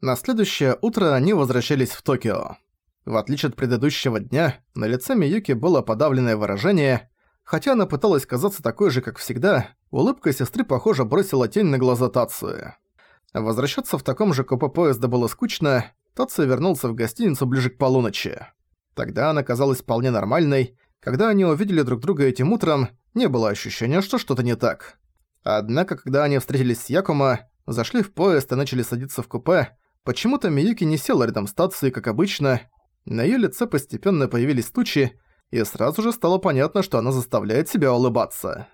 На следующее утро они возвращались в Токио. В отличие от предыдущего дня, на лице Миюки было подавленное выражение. Хотя она пыталась казаться такой же, как всегда, улыбка сестры, похоже, бросила тень на глаза Тацию. Возвращаться в таком же купе поезда было скучно, Тацию вернулся в гостиницу ближе к полуночи. Тогда она казалась вполне нормальной. Когда они увидели друг друга этим утром, не было ощущения, что что-то не так. Однако, когда они встретились с Якума, зашли в поезд и начали садиться в купе, почему-то Миюки не села рядом с Тацией, как обычно. На её лице постепенно появились тучи, и сразу же стало понятно, что она заставляет себя улыбаться.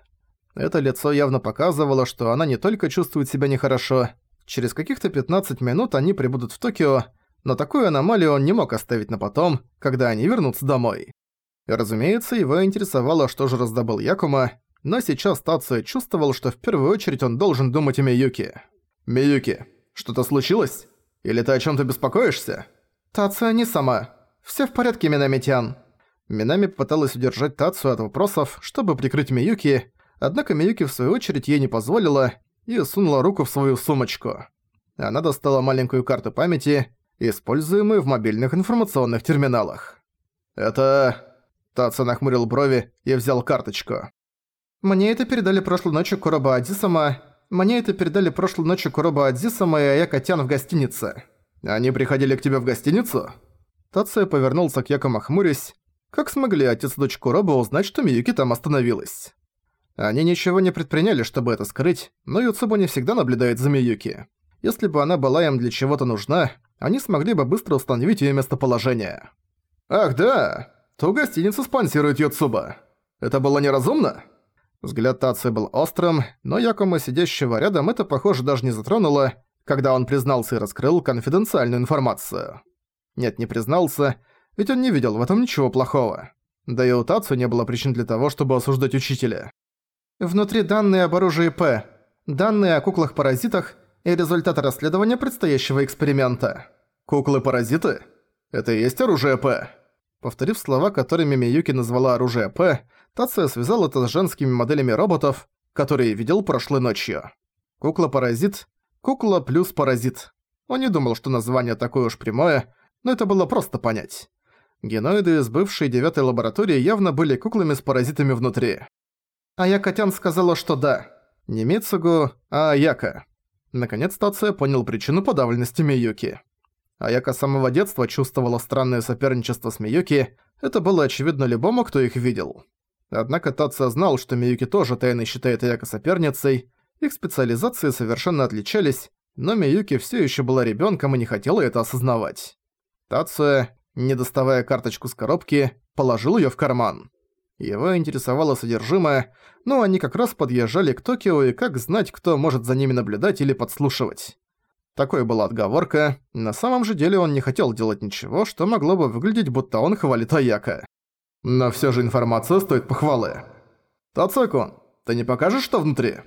Это лицо явно показывало, что она не только чувствует себя нехорошо, через каких-то 15 минут они прибудут в Токио, но такую аномалию он не мог оставить на потом, когда они вернутся домой. И, разумеется, его интересовало, что же раздобыл Якума, но сейчас Тация чувствовал, что в первую очередь он должен думать о Миюки. «Миюки, что-то случилось? Или ты о чем-то беспокоишься?» «Тация не сама. Все в порядке, Минамитян». Минами попыталась удержать Тацию от вопросов, чтобы прикрыть Миюки, однако Миюки в свою очередь ей не позволила и сунула руку в свою сумочку. Она достала маленькую карту памяти, используемую в мобильных информационных терминалах. «Это...» Тация нахмурил брови и взял карточку. «Мне это передали прошлой ночью Куроба Адисама. Мне это передали прошлой ночью Куроба Адисама и Аякотян в гостинице. Они приходили к тебе в гостиницу?» Тация повернулся к Якому хмурясь. Как смогли отец и дочь Куроба узнать, что Миюки там остановилась? Они ничего не предприняли, чтобы это скрыть, но Юцубу не всегда наблюдает за Миюки. Если бы она была им для чего-то нужна, они смогли бы быстро установить её местоположение. «Ах да, ту гостиницу спонсирует Юцуба. Это было неразумно?» Взгляд Тации был острым, но Якома, сидящего рядом, это, похоже, даже не затронуло, когда он признался и раскрыл конфиденциальную информацию. Нет, не признался, ведь он не видел в этом ничего плохого. Да и у Тацу не было причин для того, чтобы осуждать учителя. Внутри данные об оружии П, данные о куклах-паразитах и результаты расследования предстоящего эксперимента. Куклы-паразиты? Это и есть оружие П? Повторив слова, которыми Миюки назвала оружие П, Тация связал это с женскими моделями роботов, которые видел прошлой ночью. Кукла-паразит, кукла плюс паразит. Он не думал, что название такое уж прямое, но это было просто понять. Геноиды из бывшей девятой лаборатории явно были куклами с паразитами внутри. Аякотян сказала, что да. Не Мицугу, а Аяка. Наконец Тация понял причину подавленности Миюки. Аяка с самого детства чувствовала странное соперничество с Миюки, это было очевидно любому, кто их видел. Однако Татца знал, что Миюки тоже тайно считает Аяка соперницей, их специализации совершенно отличались, но Миюки все еще была ребенком и не хотела это осознавать. Тация, не доставая карточку с коробки, положил ее в карман. Его интересовало содержимое, но они как раз подъезжали к Токио и как знать, кто может за ними наблюдать или подслушивать. Такой была отговорка, на самом же деле он не хотел делать ничего, что могло бы выглядеть, будто он хвалит Аяка. Но все же информация стоит похвалы. Тацуку, ты не покажешь, что внутри?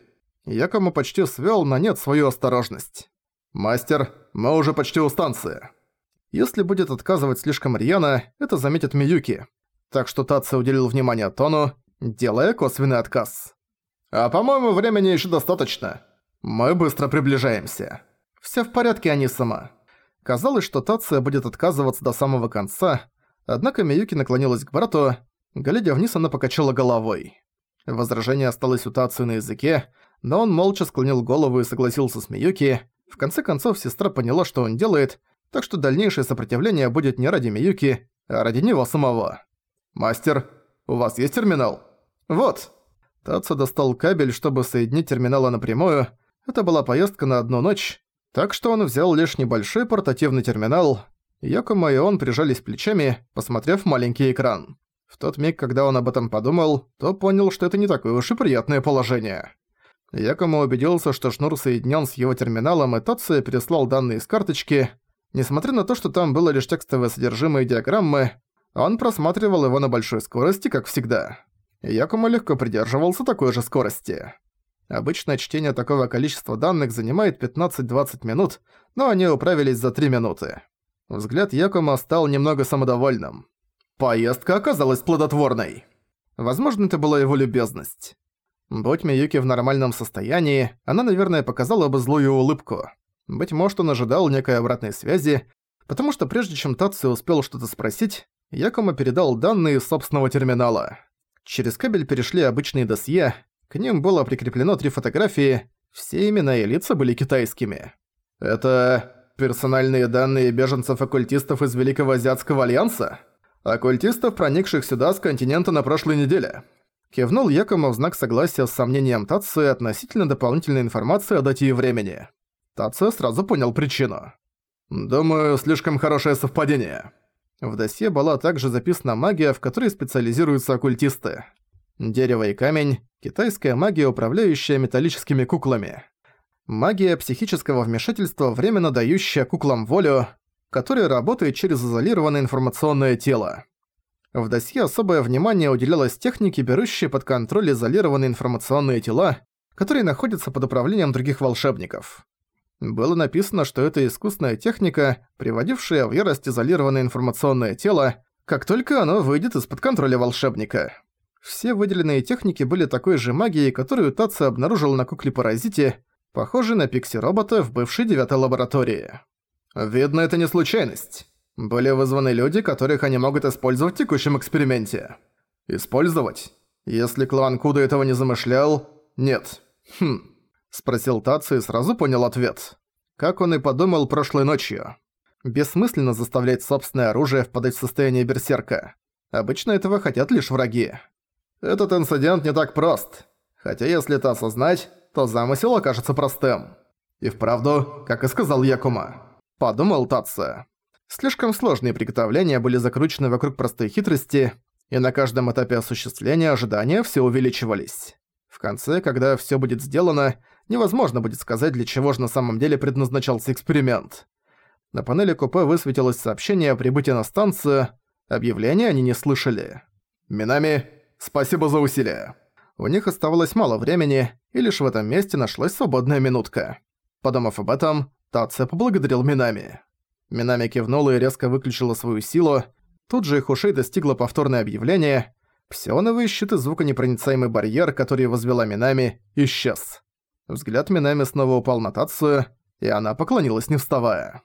Якому почти свел на нет свою осторожность. Мастер, мы уже почти у станции. Если будет отказывать слишком рьяно, это заметит Миюки. Так что Тацу уделил внимание Тону, делая косвенный отказ. А по-моему, времени еще достаточно. Мы быстро приближаемся. Все в порядке, Анисама. Казалось, что Тация будет отказываться до самого конца, Однако Миюки наклонилась к брату, глядя вниз, она покачала головой. Возражение осталось у Тацию на языке, но он молча склонил голову и согласился с Миюки. В конце концов, сестра поняла, что он делает, так что дальнейшее сопротивление будет не ради Миюки, а ради него самого. «Мастер, у вас есть терминал?» «Вот». Тацу достал кабель, чтобы соединить терминалы напрямую. Это была поездка на одну ночь, так что он взял лишь небольшой портативный терминал, Якума и он прижались плечами, посмотрев маленький экран. В тот миг, когда он об этом подумал, то понял, что это не такое уж и приятное положение. Якума убедился, что шнур соединен с его терминалом, и Тация переслал данные с карточки. Несмотря на то, что там было лишь текстовое содержимое и диаграммы, он просматривал его на большой скорости, как всегда. Якума легко придерживался такой же скорости. Обычно чтение такого количества данных занимает 15-20 минут, но они управились за 3 минуты. Взгляд Якома стал немного самодовольным. Поездка оказалась плодотворной. Возможно, это была его любезность. Будь Миюки в нормальном состоянии, она, наверное, показала бы злую улыбку. Быть может, он ожидал некой обратной связи, потому что прежде чем Татсу успел что-то спросить, Якома передал данные собственного терминала. Через кабель перешли обычные досье, к ним было прикреплено три фотографии, все имена и лица были китайскими. Это персональные данные беженцев-оккультистов из Великого Азиатского Альянса? Оккультистов, проникших сюда с континента на прошлой неделе. Кивнул Якома в знак согласия с сомнением Тацию относительно дополнительной информации о дате и времени. Тацию сразу понял причину. «Думаю, слишком хорошее совпадение». В досье была также записана магия, в которой специализируются оккультисты. Дерево и камень, китайская магия, управляющая металлическими куклами. Магия психического вмешательства, временно дающая куклам волю, которая работает через изолированное информационное тело. В досье особое внимание уделялось технике, берущей под контроль изолированные информационные тела, которые находятся под управлением других волшебников. Было написано, что это искусственная техника, приводившая в ярость изолированное информационное тело, как только оно выйдет из-под контроля волшебника. Все выделенные техники были такой же магией, которую Татсо обнаружил на кукле-паразите, похожей на пикси-робота в бывшей девятой лаборатории. Видно, это не случайность. Были вызваны люди, которых они могут использовать в текущем эксперименте. Использовать? Если клан Куда этого не замышлял, нет. Хм. Спросил Тацу и сразу понял ответ. Как он и подумал прошлой ночью. Бессмысленно заставлять собственное оружие впадать в состояние берсерка. Обычно этого хотят лишь враги. Этот инцидент не так прост. Хотя если это осознать, то замысел окажется простым. И вправду, как и сказал Якума. Подумал Татса. Слишком сложные приготовления были закручены вокруг простой хитрости, и на каждом этапе осуществления ожидания все увеличивались. В конце, когда все будет сделано, невозможно будет сказать, для чего же на самом деле предназначался эксперимент. На панели купе высветилось сообщение о прибытии на станцию, объявления они не слышали. «Минами, спасибо за усилия». У них оставалось мало времени, и лишь в этом месте нашлась свободная минутка. Подумав об этом, Тация поблагодарил Минами. Минами кивнула и резко выключила свою силу. Тут же их ушей достигло повторное объявление. Псионовый щит и звуконепроницаемый барьер, который возвела Минами, исчез. Взгляд Минами снова упал на Тацию, и она поклонилась не вставая.